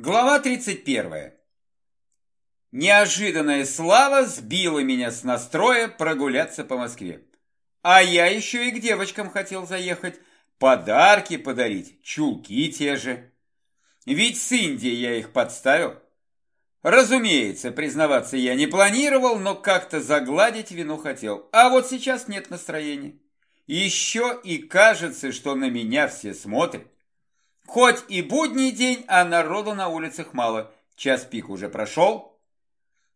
Глава 31. Неожиданная слава сбила меня с настроя прогуляться по Москве. А я еще и к девочкам хотел заехать, подарки подарить, чулки те же. Ведь с Индией я их подставил. Разумеется, признаваться я не планировал, но как-то загладить вину хотел. А вот сейчас нет настроения. Еще и кажется, что на меня все смотрят. Хоть и будний день, а народу на улицах мало. Час пик уже прошел.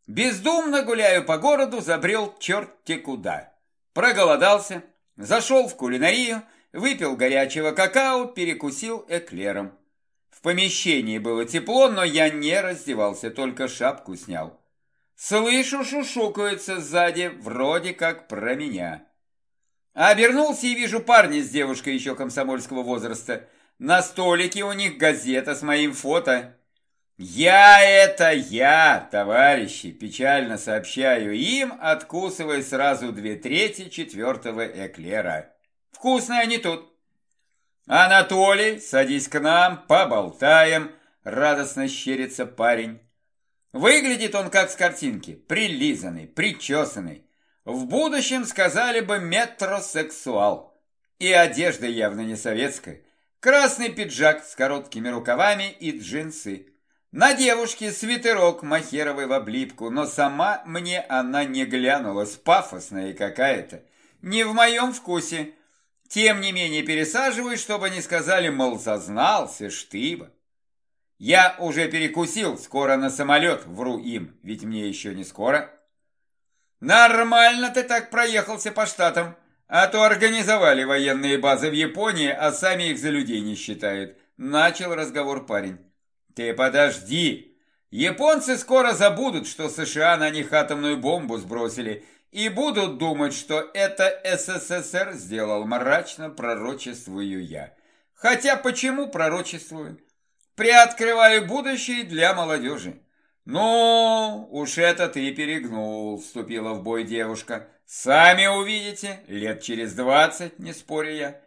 Бездумно гуляю по городу, забрел черт-те куда. Проголодался, зашел в кулинарию, выпил горячего какао, перекусил эклером. В помещении было тепло, но я не раздевался, только шапку снял. Слышу, шушукаются сзади, вроде как про меня. Обернулся и вижу парня с девушкой еще комсомольского возраста – на столике у них газета с моим фото. Я это я, товарищи, печально сообщаю им, откусывая сразу две трети четвертого эклера. Вкусные они тут. Анатолий, садись к нам, поболтаем, радостно щерится парень. Выглядит он как с картинки, прилизанный, причесанный. В будущем сказали бы метросексуал. И одежда явно не советская. Красный пиджак с короткими рукавами и джинсы. На девушке свитерок махеровый в облипку, но сама мне она не глянулась, пафосная какая-то. Не в моем вкусе. Тем не менее пересаживаюсь, чтобы не сказали, мол, сознался, штыба. Я уже перекусил, скоро на самолет, вру им, ведь мне еще не скоро. Нормально ты так проехался по штатам. А то организовали военные базы в Японии, а сами их за людей не считают. Начал разговор парень. Ты подожди. Японцы скоро забудут, что США на них атомную бомбу сбросили, и будут думать, что это СССР сделал мрачно, пророчествую я. Хотя почему пророчествую? Приоткрываю будущее для молодежи. «Ну, уж это ты перегнул», — вступила в бой девушка. «Сами увидите, лет через двадцать, не спорю я».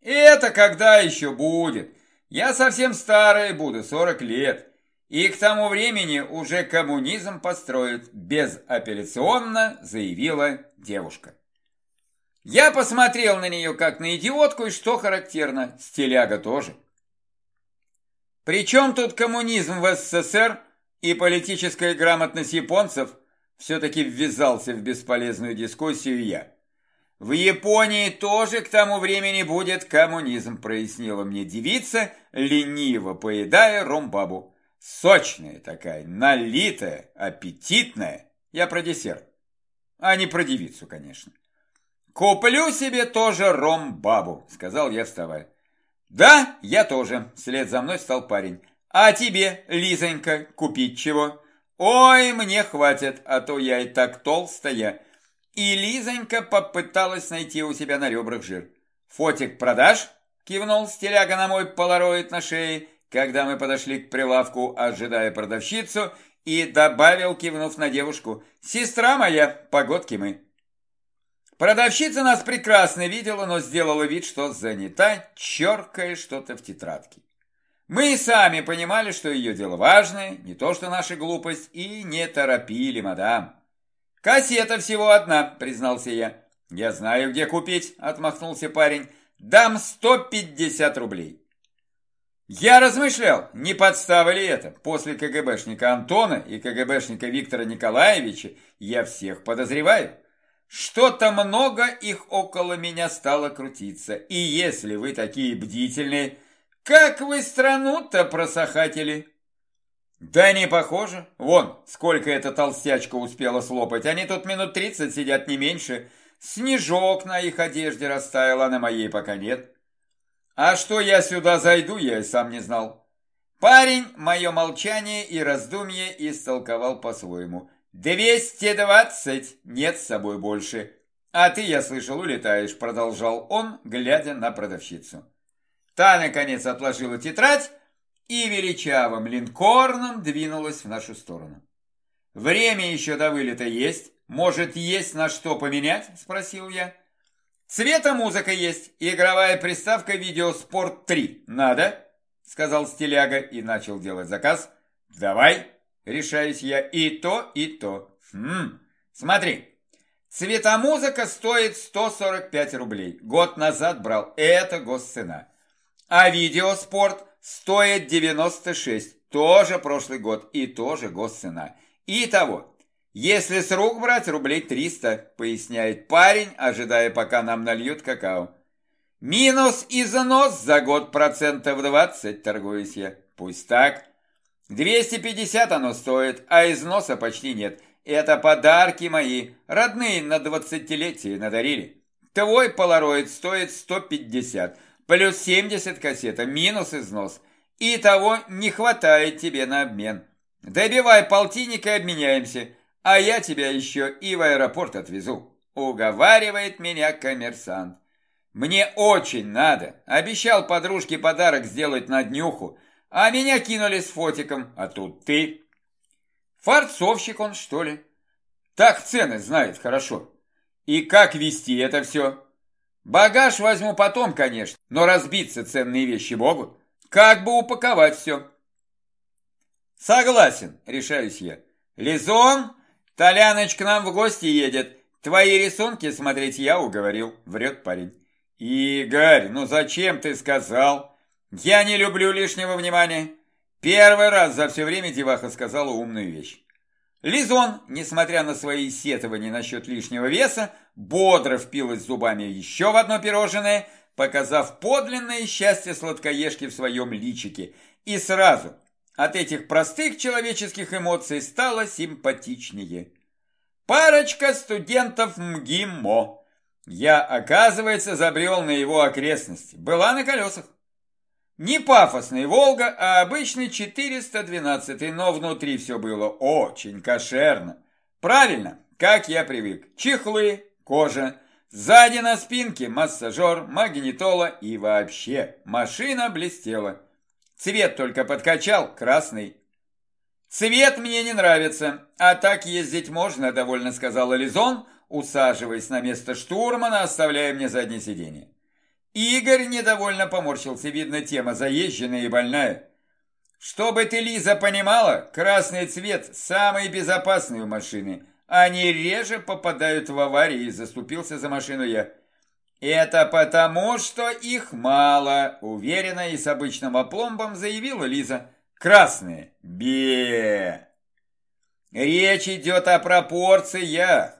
«И это когда еще будет? Я совсем старый буду, сорок лет. И к тому времени уже коммунизм построят, безапелляционно заявила девушка. Я посмотрел на нее как на идиотку, и что характерно, стиляга тоже. Причем тут коммунизм в СССР и политическая грамотность японцев все-таки ввязался в бесполезную дискуссию я. В Японии тоже к тому времени будет коммунизм, прояснила мне девица, лениво поедая ромбабу. Сочная такая, налитая, аппетитная. Я про десерт. А не про девицу, конечно. «Куплю себе тоже ромбабу», — сказал я, вставая. «Да, я тоже», — вслед за мной стал парень. А тебе, Лизонька, купить чего? Ой, мне хватит, а то я и так толстая. И Лизонька попыталась найти у себя на ребрах жир. Фотик продашь? Кивнул стиляга на мой полароид на шее, когда мы подошли к прилавку, ожидая продавщицу, и добавил, кивнув на девушку, «Сестра моя, погодки мы». Продавщица нас прекрасно видела, но сделала вид, что занята, черкая что-то в тетрадке. Мы и сами понимали, что ее дело важное, не то что наша глупость, и не торопили, мадам. «Кассета всего одна», — признался я. «Я знаю, где купить», — отмахнулся парень. «Дам 150 рублей». Я размышлял, не подстава ли это. После КГБшника Антона и КГБшника Виктора Николаевича я всех подозреваю. Что-то много их около меня стало крутиться. И если вы такие бдительные, как вы страну-то просохатели? Да не похоже. Вон, сколько эта толстячка успела слопать. Они тут минут тридцать сидят не меньше. Снежок на их одежде растаял, а на моей пока нет. А что я сюда зайду, я и сам не знал. Парень мое молчание и раздумье истолковал по-своему. «Двести двадцать! Нет с собой больше!» «А ты, я слышал, улетаешь», — продолжал он, глядя на продавщицу. Та, наконец, отложила тетрадь и величавым линкорном двинулась в нашу сторону. «Время еще до вылета есть. Может, есть на что поменять?» – спросил я. «Цвета музыка есть. Игровая приставка «Видеоспорт 3». Надо?» сказал стиляга и начал делать заказ. Давай, решаюсь я, и то, и то. Хм, смотри, цветомузыка стоит 145 рублей. Год назад брал, это госцена. А видеоспорт стоит 96, тоже прошлый год и тоже госцена. Итого, если с рук брать, рублей 300, поясняет парень, ожидая, пока нам нальют какао. Минус износ за год процентов 20, торгуюсь я. Пусть так. 250 оно стоит, а износа почти нет. Это подарки мои, родные на двадцатилетие надарили. Твой полароид стоит 150, плюс 70 кассета, минус износ. И того не хватает тебе на обмен. Добивай полтинник и обменяемся, а я тебя еще и в аэропорт отвезу. Уговаривает меня коммерсант. Мне очень надо. Обещал подружке подарок сделать на днюху, а меня кинули с фотиком, а тут ты. Фарцовщик он, что ли? Так цены знает хорошо. И как вести это все? Багаж возьму потом, конечно, но разбиться ценные вещи могут. Как бы упаковать все? Согласен, решаюсь я. Лизон, Толяныч к нам в гости едет. Твои рисунки смотреть я уговорил, врет парень. Игорь, ну зачем ты сказал? Я не люблю лишнего внимания. Первый раз за все время деваха сказала умную вещь. Лизон, несмотря на свои сетования насчет лишнего веса, бодро впилась зубами еще в одно пирожное, показав подлинное счастье сладкоежки в своем личике. И сразу от этих простых человеческих эмоций стало симпатичнее. Парочка студентов МГИМО. Я, оказывается, забрел на его окрестности. Была на колесах. Не пафосный «Волга», а обычный 412, но внутри все было очень кошерно. Правильно, как я привык. Чехлы, кожа, сзади на спинке массажер, магнитола и вообще машина блестела. Цвет только подкачал, красный. Цвет мне не нравится, а так ездить можно, довольно сказала Лизон, усаживаясь на место штурмана, оставляя мне заднее сиденье. Игорь недовольно поморщился, видно, тема заезженная и больная. Чтобы ты, Лиза, понимала, красный цвет самый безопасный у машины. Они реже попадают в аварии, заступился за машину я. Это потому, что их мало, уверенно и с обычным опломбом заявила Лиза. Красные. Бе. Речь идет о пропорциях.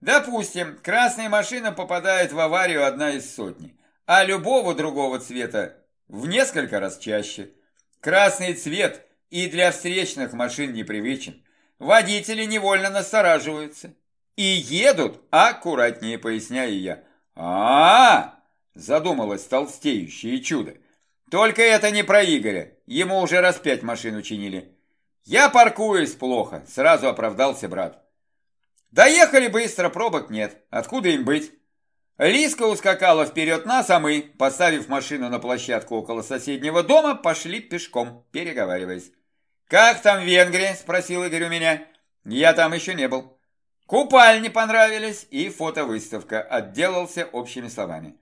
Допустим, красная машина попадает в аварию одна из сотни а любого другого цвета в несколько раз чаще. Красный цвет и для встречных машин непривычен. Водители невольно настораживаются. И едут аккуратнее, поясняю я. а, -а, -а задумалось толстеющее чудо. Только это не про Игоря, ему уже раз пять машин учинили. Я паркуюсь плохо, сразу оправдался брат. Доехали быстро, пробок нет, откуда им быть? Лиска ускакала вперед нас, а мы, поставив машину на площадку около соседнего дома, пошли пешком, переговариваясь. «Как там в Венгрии?» – спросил Игорь у меня. «Я там еще не был». Купальни понравились и фотовыставка, отделался общими словами.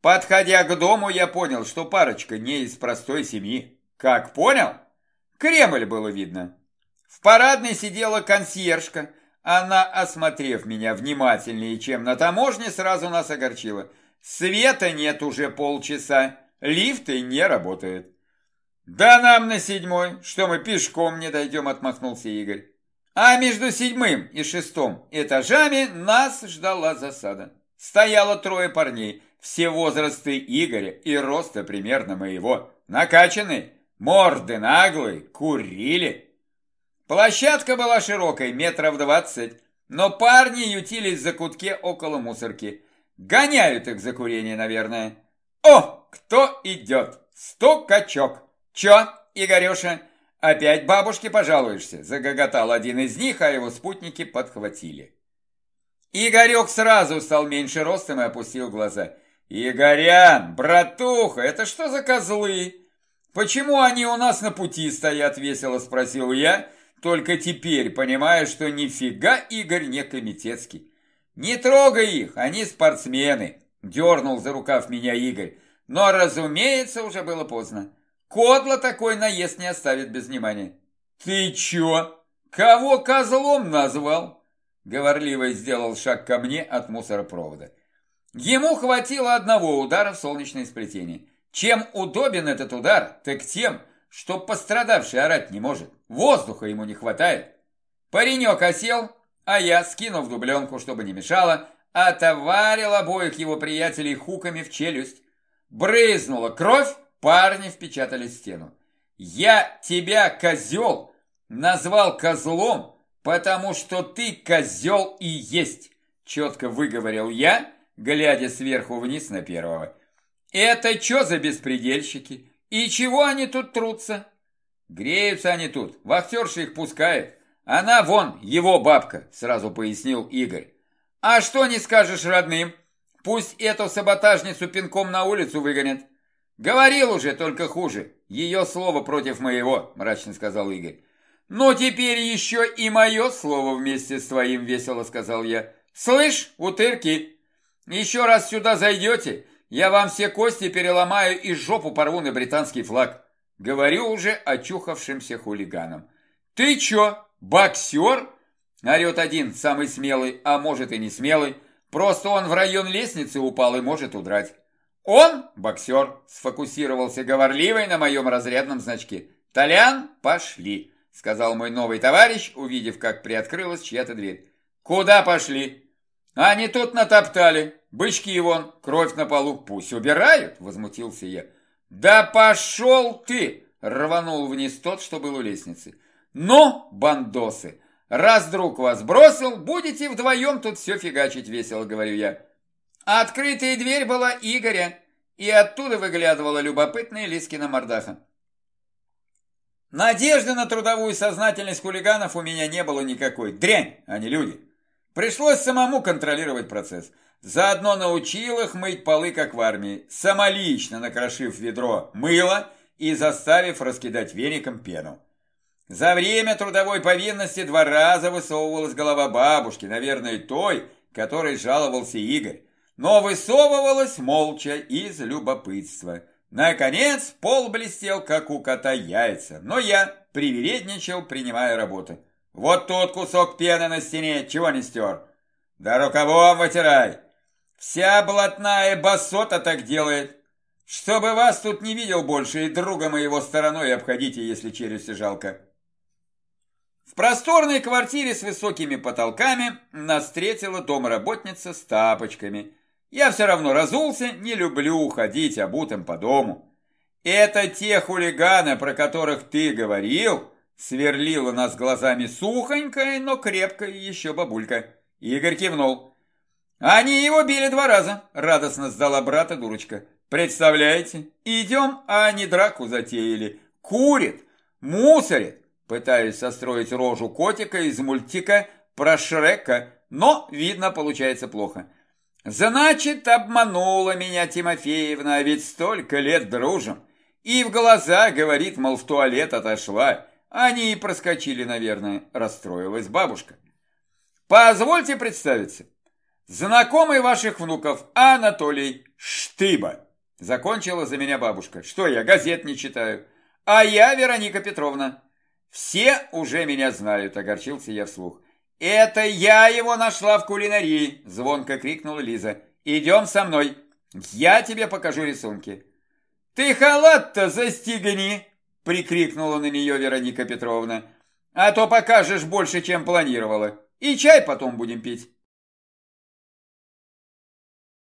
Подходя к дому, я понял, что парочка не из простой семьи. Как понял? Кремль было видно. В парадной сидела консьержка, она, осмотрев меня внимательнее, чем на таможне, сразу нас огорчила. Света нет уже полчаса, лифты не работают. Да нам на седьмой, что мы пешком не дойдем, отмахнулся Игорь. А между седьмым и шестым этажами нас ждала засада. Стояло трое парней, все возрасты Игоря и роста примерно моего. Накачанные, морды наглые, курили. Площадка была широкой, метров двадцать, но парни ютились в закутке около мусорки. Гоняют их за курение, наверное. О, кто идет? Стукачок. Чё, Игореша, опять бабушке пожалуешься? Загоготал один из них, а его спутники подхватили. Игорек сразу стал меньше ростом и опустил глаза. «Игорян, братуха, это что за козлы? Почему они у нас на пути стоят?» – весело спросил я, только теперь понимаю, что нифига Игорь не комитетский. Не трогай их, они спортсмены, дернул за рукав меня Игорь. Но, разумеется, уже было поздно. Кодла такой наезд не оставит без внимания. Ты чё? Кого козлом назвал? Говорливый сделал шаг ко мне от мусоропровода. Ему хватило одного удара в солнечное сплетение. Чем удобен этот удар, так тем, что пострадавший орать не может. Воздуха ему не хватает. Паренек осел, а я, скинув дубленку, чтобы не мешало, отоварил обоих его приятелей хуками в челюсть. Брызнула кровь, парни впечатали стену. «Я тебя, козел, назвал козлом, потому что ты козел и есть», четко выговорил я, глядя сверху вниз на первого. «Это что за беспредельщики? И чего они тут трутся?» «Греются они тут, вахтерша их пускает. Она вон, его бабка», сразу пояснил Игорь. «А что не скажешь родным? Пусть эту саботажницу пинком на улицу выгонят». «Говорил уже, только хуже. Ее слово против моего», мрачно сказал Игорь. «Ну, теперь еще и мое слово вместе с твоим», весело сказал я. «Слышь, утырки, еще раз сюда зайдете, я вам все кости переломаю и жопу порву на британский флаг. Говорю уже очухавшимся хулиганам. Ты чё, боксер? Орет один, самый смелый, а может и не смелый. Просто он в район лестницы упал и может удрать. Он, боксер, сфокусировался говорливый на моем разрядном значке. «Толян, пошли!» — сказал мой новый товарищ, увидев, как приоткрылась чья-то дверь. «Куда пошли?» «Они тут натоптали. Бычки вон, кровь на полу. Пусть убирают!» — возмутился я. «Да пошел ты!» — рванул вниз тот, что был у лестницы. «Ну, бандосы, раз друг вас бросил, будете вдвоем тут все фигачить весело», — говорю я. Открытая дверь была Игоря, и оттуда выглядывала любопытная Лискина мордаха. Надежды на трудовую сознательность хулиганов у меня не было никакой. Дрянь, а не люди. Пришлось самому контролировать процесс. Заодно научил их мыть полы, как в армии, самолично накрошив ведро мыла и заставив раскидать веником пену. За время трудовой повинности два раза высовывалась голова бабушки, наверное, той, которой жаловался Игорь, но высовывалась молча из любопытства. Наконец, пол блестел, как у кота яйца, но я привередничал, принимая работу. Вот тот кусок пены на стене, чего не стер? Да рукавом вытирай. Вся блатная басота так делает. Чтобы вас тут не видел больше, и друга моего стороной обходите, если челюсти жалко. В просторной квартире с высокими потолками нас встретила домработница с тапочками. Я все равно разулся, не люблю уходить обутым по дому. Это те хулиганы, про которых ты говорил, Сверлила нас глазами сухонькая, но крепкая еще бабулька. Игорь кивнул. Они его били два раза, радостно сдала брата дурочка. Представляете, идем, а они драку затеяли. Курит, мусорит. Пытаюсь состроить рожу котика из мультика про Шрека, но, видно, получается плохо. Значит, обманула меня Тимофеевна, а ведь столько лет дружим. И в глаза говорит, мол, в туалет отошла. Они и проскочили, наверное, расстроилась бабушка. Позвольте представиться. Знакомый ваших внуков Анатолий Штыба. Закончила за меня бабушка. Что я, газет не читаю. А я Вероника Петровна. Все уже меня знают, огорчился я вслух. Это я его нашла в кулинарии, звонко крикнула Лиза. Идем со мной, я тебе покажу рисунки. Ты халат-то застегни, прикрикнула на нее Вероника Петровна. «А то покажешь больше, чем планировала. И чай потом будем пить».